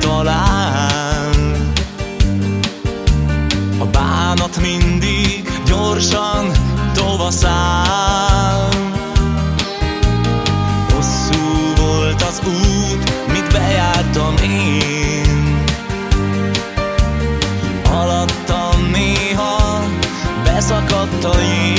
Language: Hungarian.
talán. A bánat mindig gyorsan tovaszál. Hosszú volt az út, mit bejártam én. Alattam néha, beszakadt a jég.